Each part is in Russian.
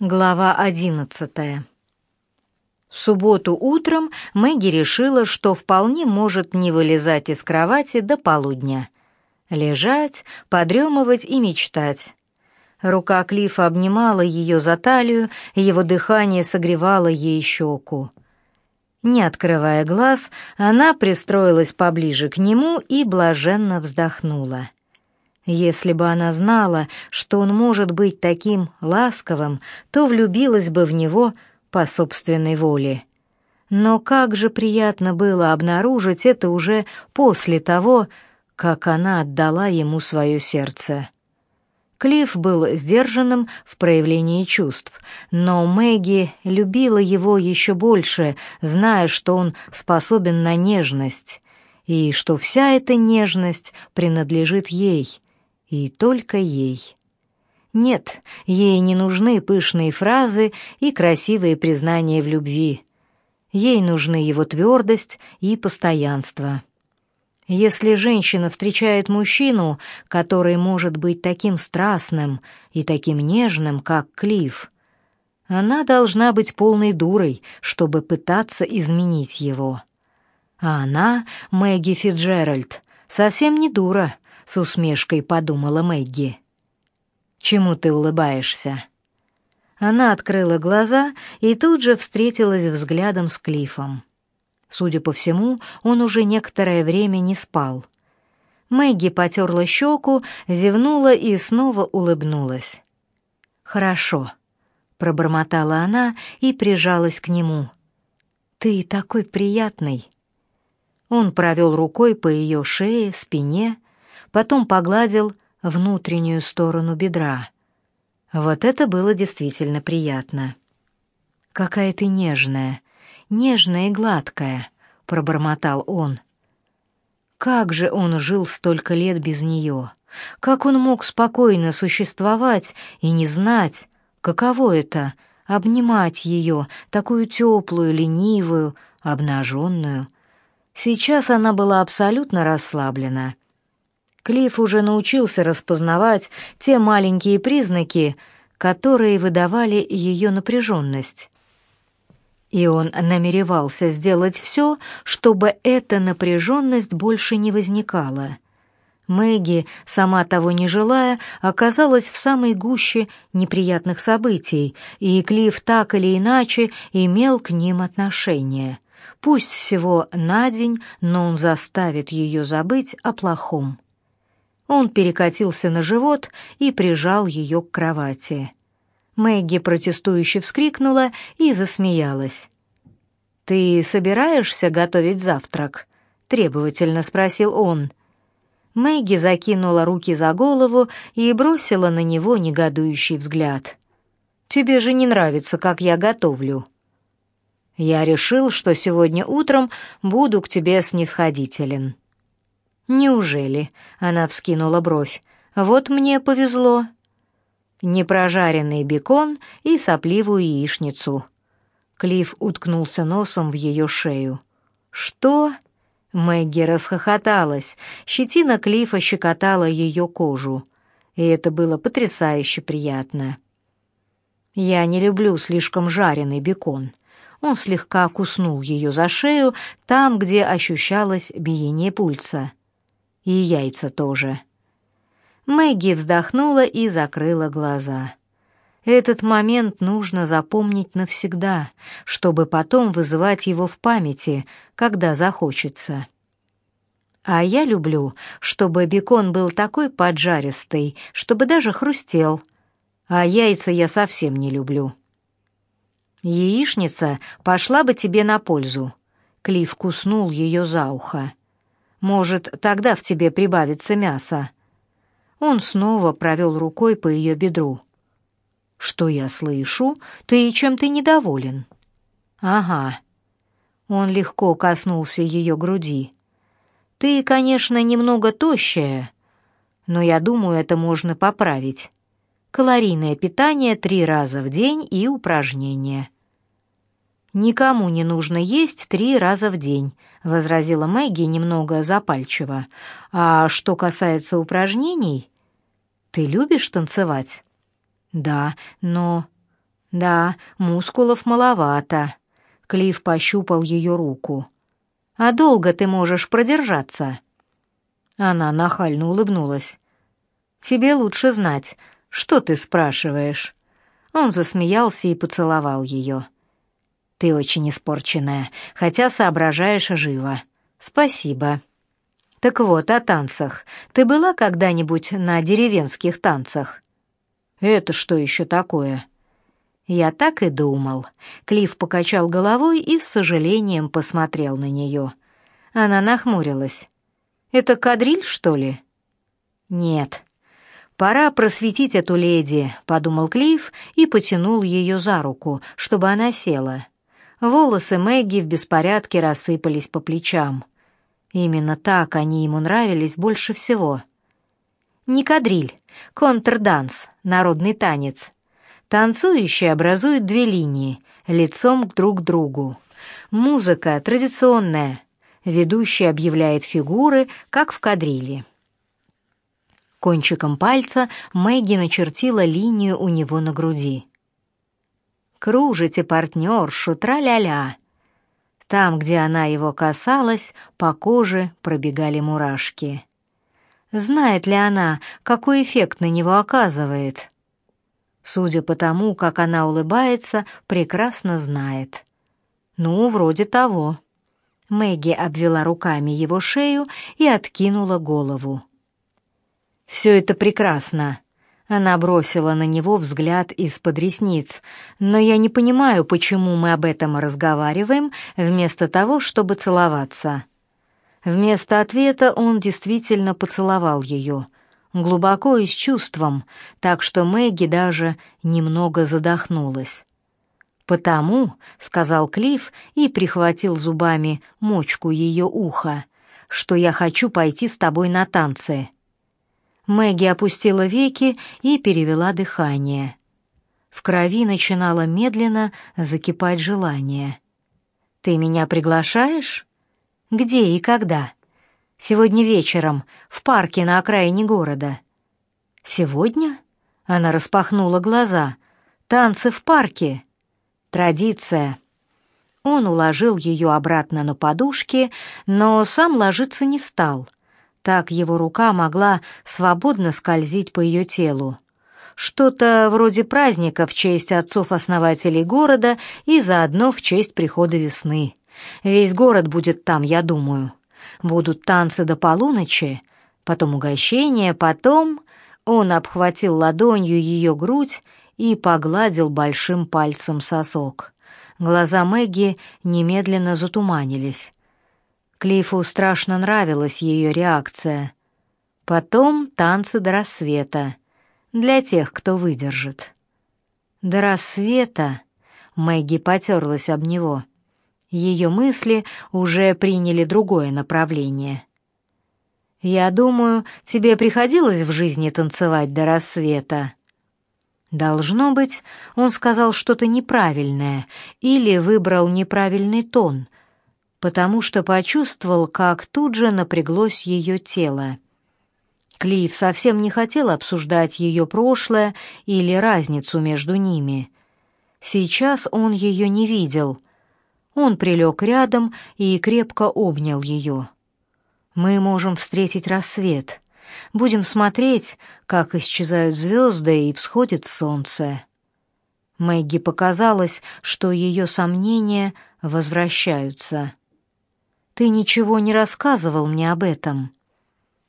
Глава одиннадцатая. В субботу утром Мэгги решила, что вполне может не вылезать из кровати до полудня. Лежать, подремывать и мечтать. Рука Клифа обнимала ее за талию, его дыхание согревало ей щеку. Не открывая глаз, она пристроилась поближе к нему и блаженно вздохнула. Если бы она знала, что он может быть таким ласковым, то влюбилась бы в него по собственной воле. Но как же приятно было обнаружить это уже после того, как она отдала ему свое сердце. Клифф был сдержанным в проявлении чувств, но Мэгги любила его еще больше, зная, что он способен на нежность, и что вся эта нежность принадлежит ей, и только ей. Нет, ей не нужны пышные фразы и красивые признания в любви. Ей нужны его твердость и постоянство. Если женщина встречает мужчину, который может быть таким страстным и таким нежным, как Клифф, она должна быть полной дурой, чтобы пытаться изменить его. А она, Мэгги Фитджеральд, совсем не дура, с усмешкой подумала Мэгги. Чему ты улыбаешься? Она открыла глаза и тут же встретилась взглядом с Клифом. Судя по всему, он уже некоторое время не спал. Мэгги потерла щеку, зевнула и снова улыбнулась. «Хорошо», — пробормотала она и прижалась к нему. «Ты такой приятный». Он провел рукой по ее шее, спине, потом погладил внутреннюю сторону бедра. Вот это было действительно приятно. «Какая ты нежная, нежная и гладкая», — пробормотал он. Как же он жил столько лет без нее? Как он мог спокойно существовать и не знать, каково это — обнимать ее, такую теплую, ленивую, обнаженную? Сейчас она была абсолютно расслаблена — Клифф уже научился распознавать те маленькие признаки, которые выдавали ее напряженность. И он намеревался сделать все, чтобы эта напряженность больше не возникала. Мэгги, сама того не желая, оказалась в самой гуще неприятных событий, и Клифф так или иначе имел к ним отношение. Пусть всего на день, но он заставит ее забыть о плохом. Он перекатился на живот и прижал ее к кровати. Мэгги протестующе вскрикнула и засмеялась. «Ты собираешься готовить завтрак?» — требовательно спросил он. Мэгги закинула руки за голову и бросила на него негодующий взгляд. «Тебе же не нравится, как я готовлю». «Я решил, что сегодня утром буду к тебе снисходителен». «Неужели?» — она вскинула бровь. «Вот мне повезло». Непрожаренный бекон и сопливую яичницу. Клифф уткнулся носом в ее шею. «Что?» Мэгги расхохоталась. Щетина Клифа щекотала ее кожу. И это было потрясающе приятно. «Я не люблю слишком жареный бекон». Он слегка куснул ее за шею, там, где ощущалось биение пульса. И яйца тоже. Мэгги вздохнула и закрыла глаза. Этот момент нужно запомнить навсегда, чтобы потом вызывать его в памяти, когда захочется. А я люблю, чтобы бекон был такой поджаристый, чтобы даже хрустел. А яйца я совсем не люблю. Яичница пошла бы тебе на пользу. Клифф куснул ее за ухо. Может, тогда в тебе прибавится мяса. Он снова провел рукой по ее бедру. Что я слышу? Ты чем-то недоволен? Ага. Он легко коснулся ее груди. Ты, конечно, немного тощая, но я думаю, это можно поправить. Калорийное питание три раза в день и упражнения. Никому не нужно есть три раза в день, возразила Мэгги немного запальчиво. А что касается упражнений, ты любишь танцевать? Да, но Да, мускулов маловато. Клифф пощупал ее руку. А долго ты можешь продержаться? Она нахально улыбнулась. Тебе лучше знать, что ты спрашиваешь. Он засмеялся и поцеловал ее. Ты очень испорченная, хотя соображаешь живо. Спасибо. Так вот, о танцах. Ты была когда-нибудь на деревенских танцах? Это что еще такое? Я так и думал. Клифф покачал головой и с сожалением посмотрел на нее. Она нахмурилась. Это кадриль, что ли? Нет. Пора просветить эту леди, подумал Клифф и потянул ее за руку, чтобы она села. Волосы Мэгги в беспорядке рассыпались по плечам. Именно так они ему нравились больше всего. Не кадриль, контрданс, народный танец. Танцующие образуют две линии, лицом друг к другу. Музыка традиционная. Ведущий объявляет фигуры, как в кадриле. Кончиком пальца Мэгги начертила линию у него на груди. «Кружите, партнершу, тра-ля-ля!» Там, где она его касалась, по коже пробегали мурашки. Знает ли она, какой эффект на него оказывает? Судя по тому, как она улыбается, прекрасно знает. Ну, вроде того. Мэгги обвела руками его шею и откинула голову. Все это прекрасно. Она бросила на него взгляд из-под ресниц. Но я не понимаю, почему мы об этом разговариваем вместо того, чтобы целоваться. Вместо ответа он действительно поцеловал ее глубоко и с чувством, так что Мэгги даже немного задохнулась. «Потому», — сказал Клифф и прихватил зубами мочку ее уха, «что я хочу пойти с тобой на танцы». Мэгги опустила веки и перевела дыхание. В крови начинало медленно закипать желание. «Ты меня приглашаешь? Где и когда?» Сегодня вечером, в парке на окраине города. Сегодня? Она распахнула глаза. Танцы в парке. Традиция. Он уложил ее обратно на подушки, но сам ложиться не стал. Так его рука могла свободно скользить по ее телу. Что-то вроде праздника в честь отцов-основателей города и заодно в честь прихода весны. Весь город будет там, я думаю. Будут танцы до полуночи, потом угощение, потом он обхватил ладонью ее грудь и погладил большим пальцем сосок. Глаза Мэгги немедленно затуманились. Клифу страшно нравилась ее реакция. Потом танцы до рассвета, для тех, кто выдержит. До рассвета Мэгги потерлась об него — ее мысли уже приняли другое направление. «Я думаю, тебе приходилось в жизни танцевать до рассвета». Должно быть, он сказал что-то неправильное или выбрал неправильный тон, потому что почувствовал, как тут же напряглось ее тело. Клифф совсем не хотел обсуждать ее прошлое или разницу между ними. Сейчас он ее не видел, он прилег рядом и крепко обнял ее. «Мы можем встретить рассвет. Будем смотреть, как исчезают звезды и всходит солнце». Мэгги показалось, что ее сомнения возвращаются. «Ты ничего не рассказывал мне об этом».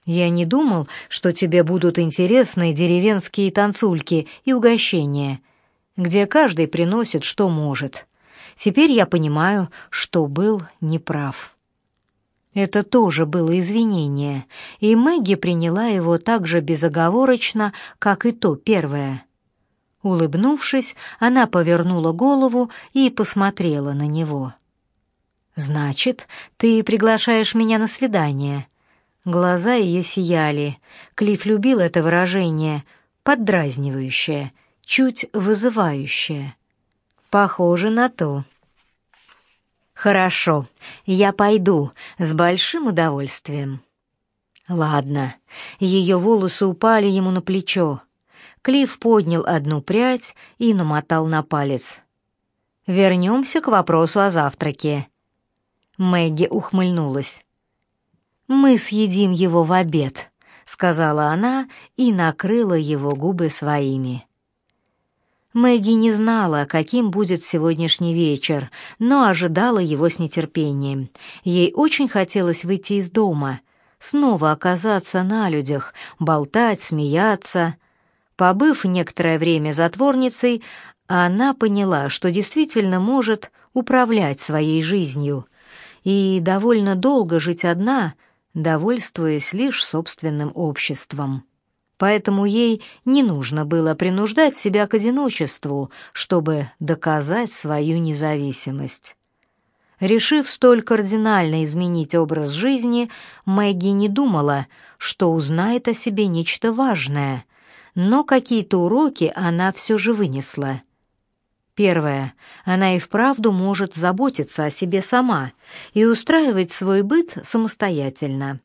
«Я не думал, что тебе будут интересны деревенские танцульки и угощения, где каждый приносит, что может. Теперь я понимаю, что был неправ. Это тоже было извинение, и Мэгги приняла его так же безоговорочно, как и то первое. Улыбнувшись, она повернула голову и посмотрела на него. «Значит, ты приглашаешь меня на свидание?» Глаза ее сияли. Клифф любил это выражение, поддразнивающее, чуть вызывающее. Похоже на то. Хорошо, я пойду с большим удовольствием. Ладно. Ее волосы упали ему на плечо. Клифф поднял одну прядь и намотал на палец. «Вернемся к вопросу о завтраке». Мэгги ухмыльнулась. «Мы съедим его в обед», — сказала она и накрыла его губы своими. Мэгги не знала, каким будет сегодняшний вечер, но ожидала его с нетерпением. Ей очень хотелось выйти из дома, снова оказаться на людях, болтать, смеяться. Побыв некоторое время затворницей, она поняла, что действительно может управлять своей жизнью и довольно долго жить одна, довольствуясь лишь собственным обществом поэтому ей не нужно было принуждать себя к одиночеству, чтобы доказать свою независимость. Решив столь кардинально изменить образ жизни, Мэгги не думала, что узнает о себе нечто важное, но какие-то уроки она все же вынесла. Первое. Она и вправду может заботиться о себе сама и устраивать свой быт самостоятельно.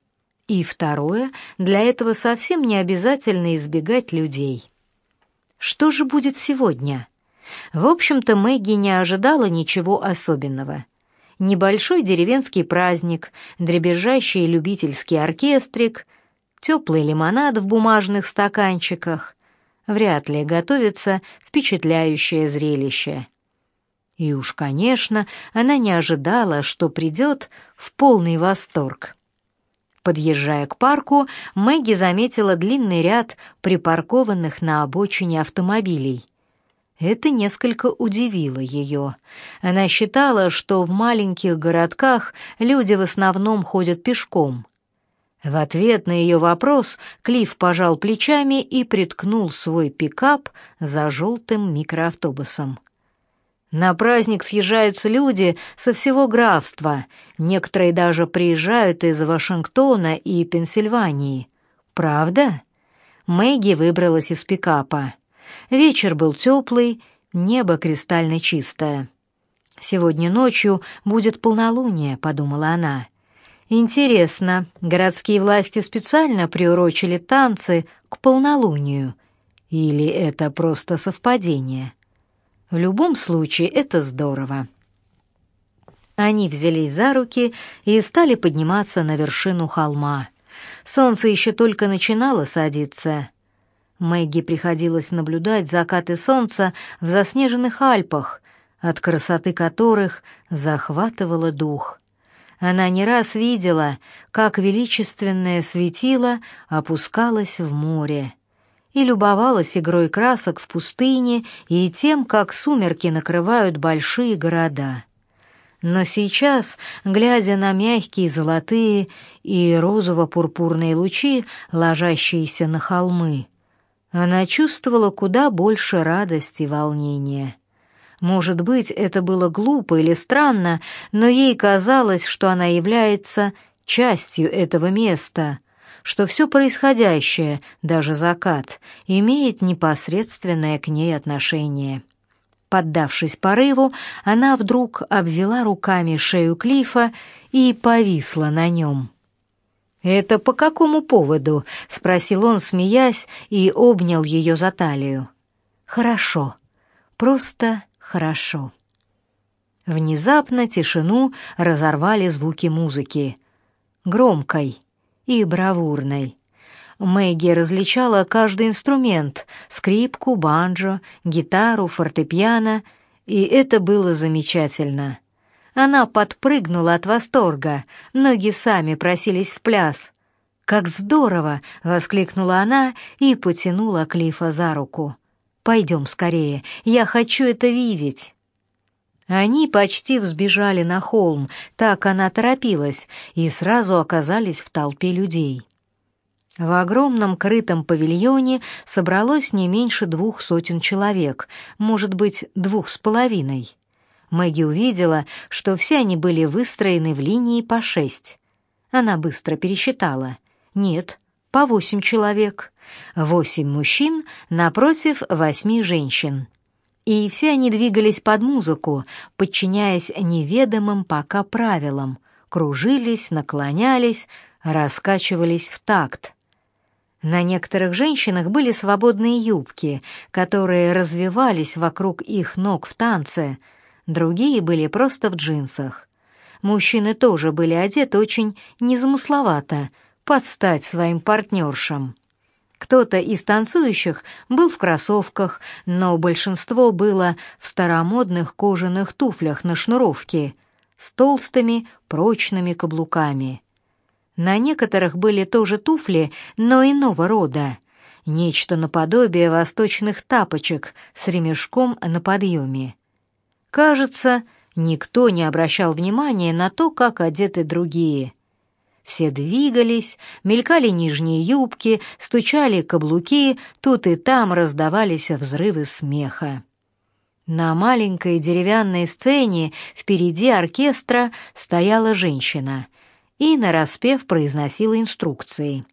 И второе, для этого совсем не обязательно избегать людей. Что же будет сегодня? В общем-то, Мэгги не ожидала ничего особенного. Небольшой деревенский праздник, дребезжащий любительский оркестрик, теплый лимонад в бумажных стаканчиках. Вряд ли готовится впечатляющее зрелище. И уж, конечно, она не ожидала, что придет в полный восторг. Подъезжая к парку, Мэгги заметила длинный ряд припаркованных на обочине автомобилей. Это несколько удивило ее. Она считала, что в маленьких городках люди в основном ходят пешком. В ответ на ее вопрос Клифф пожал плечами и приткнул свой пикап за желтым микроавтобусом. На праздник съезжаются люди со всего графства, некоторые даже приезжают из Вашингтона и Пенсильвании. Правда? Мэгги выбралась из пикапа. Вечер был теплый, небо кристально чистое. «Сегодня ночью будет полнолуние», — подумала она. «Интересно, городские власти специально приурочили танцы к полнолунию? Или это просто совпадение?» В любом случае это здорово. Они взялись за руки и стали подниматься на вершину холма. Солнце еще только начинало садиться. Мэгги приходилось наблюдать закаты солнца в заснеженных Альпах, от красоты которых захватывало дух. Она не раз видела, как величественное светило опускалось в море и любовалась игрой красок в пустыне и тем, как сумерки накрывают большие города. Но сейчас, глядя на мягкие золотые и розово-пурпурные лучи, ложащиеся на холмы, она чувствовала куда больше радости и волнения. Может быть, это было глупо или странно, но ей казалось, что она является частью этого места — что все происходящее, даже закат, имеет непосредственное к ней отношение. Поддавшись порыву, она вдруг обвела руками шею Клифа и повисла на нем. «Это по какому поводу?» — спросил он, смеясь, и обнял ее за талию. «Хорошо. Просто хорошо». Внезапно тишину разорвали звуки музыки. Громкой, и бравурной. Мэгги различала каждый инструмент — скрипку, банджо, гитару, фортепиано, и это было замечательно. Она подпрыгнула от восторга, ноги сами просились в пляс. «Как здорово!» — воскликнула она и потянула Клифа за руку. «Пойдем скорее, я хочу это видеть!» Они почти взбежали на холм, так она торопилась, и сразу оказались в толпе людей. В огромном крытом павильоне собралось не меньше двух сотен человек, может быть, двух с половиной. Мэгги увидела, что все они были выстроены в линии по шесть. Она быстро пересчитала. Нет, по восемь человек. Восемь мужчин напротив восьми женщин и все они двигались под музыку, подчиняясь неведомым пока правилам, кружились, наклонялись, раскачивались в такт. На некоторых женщинах были свободные юбки, которые развивались вокруг их ног в танце, другие были просто в джинсах. Мужчины тоже были одеты очень незамысловато, под стать своим партнершам. Кто-то из танцующих был в кроссовках, но большинство было в старомодных кожаных туфлях на шнуровке с толстыми прочными каблуками. На некоторых были тоже туфли, но иного рода. Нечто наподобие восточных тапочек с ремешком на подъеме. Кажется, никто не обращал внимания на то, как одеты другие. Все двигались, мелькали нижние юбки, стучали каблуки, тут и там раздавались взрывы смеха. На маленькой деревянной сцене впереди оркестра стояла женщина — и нараспев произносила инструкции.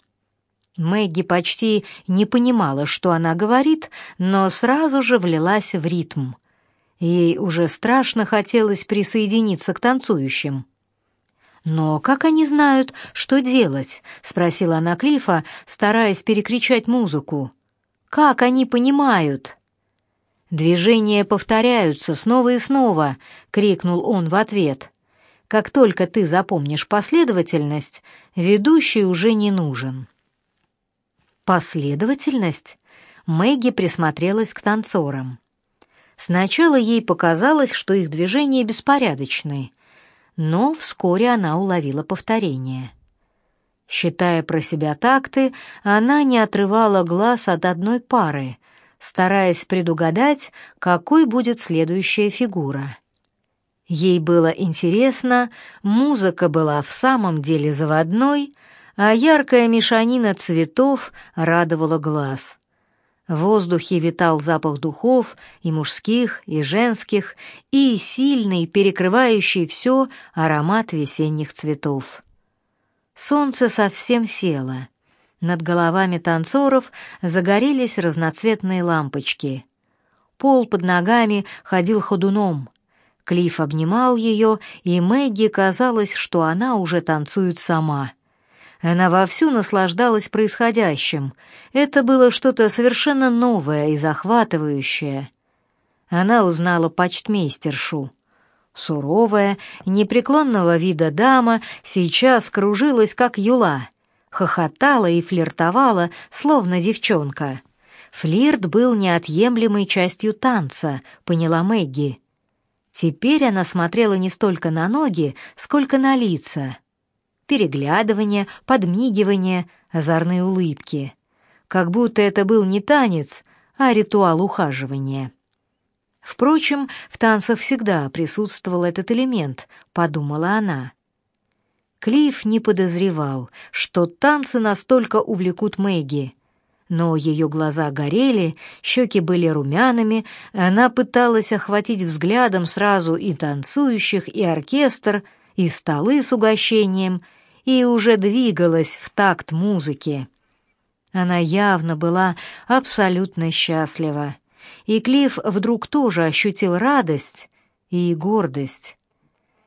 Мэгги почти не понимала, что она говорит, но сразу же влилась в ритм. Ей уже страшно хотелось присоединиться к танцующим. «Но как они знают, что делать?» — спросила она Клифа, стараясь перекричать музыку. «Как они понимают?» «Движения повторяются снова и снова!» — крикнул он в ответ. Как только ты запомнишь последовательность, ведущий уже не нужен. Последовательность? Мэгги присмотрелась к танцорам. Сначала ей показалось, что их движения беспорядочны, но вскоре она уловила повторение. Считая про себя такты, она не отрывала глаз от одной пары, стараясь предугадать, какой будет следующая фигура. Ей было интересно, музыка была в самом деле заводной, а яркая мешанина цветов радовала глаз. В воздухе витал запах духов, и мужских, и женских, и сильный, перекрывающий все аромат весенних цветов. Солнце совсем село. Над головами танцоров загорелись разноцветные лампочки. Пол под ногами ходил ходуном, Клифф обнимал ее, и Мэгги казалось, что она уже танцует сама. Она вовсю наслаждалась происходящим. Это было что-то совершенно новое и захватывающее. Она узнала почтмейстершу. Суровая, непреклонного вида дама сейчас кружилась, как юла, хохотала и флиртовала, словно девчонка. Флирт был неотъемлемой частью танца, поняла Мэгги. Теперь она смотрела не столько на ноги, сколько на лица. Переглядывание, подмигивание, озорные улыбки. Как будто это был не танец, а ритуал ухаживания. Впрочем, в танцах всегда присутствовал этот элемент, подумала она. Клифф не подозревал, что танцы настолько увлекут Мэгги но ее глаза горели, щеки были румяными, она пыталась охватить взглядом сразу и танцующих, и оркестр, и столы с угощением, и уже двигалась в такт музыки. Она явно была абсолютно счастлива, и Клифф вдруг тоже ощутил радость и гордость.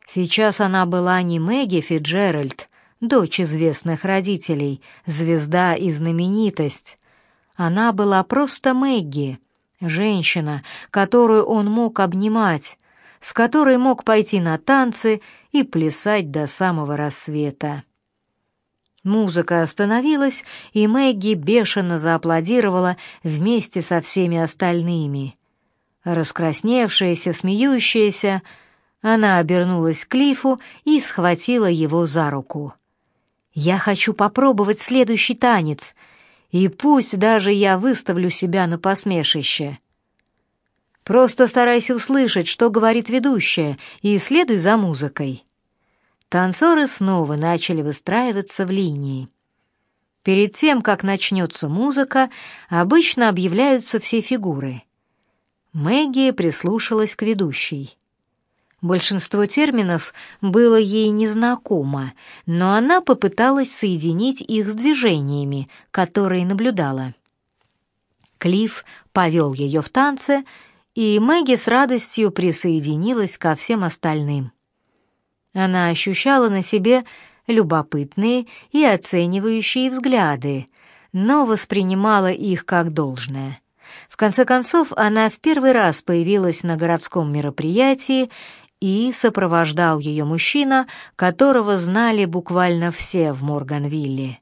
Сейчас она была не Мэгги Фиджеральд, дочь известных родителей, звезда и знаменитость, она была просто Мэгги, женщина, которую он мог обнимать, с которой мог пойти на танцы и плясать до самого рассвета. Музыка остановилась, и Мэгги бешено зааплодировала вместе со всеми остальными. Раскрасневшаяся, смеющаяся, она обернулась к Клифу и схватила его за руку. «Я хочу попробовать следующий танец», и пусть даже я выставлю себя на посмешище. Просто старайся услышать, что говорит ведущая, и следуй за музыкой. Танцоры снова начали выстраиваться в линии. Перед тем, как начнется музыка, обычно объявляются все фигуры. Мэгги прислушалась к ведущей. Большинство терминов было ей незнакомо, но она попыталась соединить их с движениями, которые наблюдала. Клифф повел ее в танце, и Мэгги с радостью присоединилась ко всем остальным. Она ощущала на себе любопытные и оценивающие взгляды, но воспринимала их как должное. В конце концов, она в первый раз появилась на городском мероприятии, и сопровождал ее мужчина, которого знали буквально все в Морганвилле.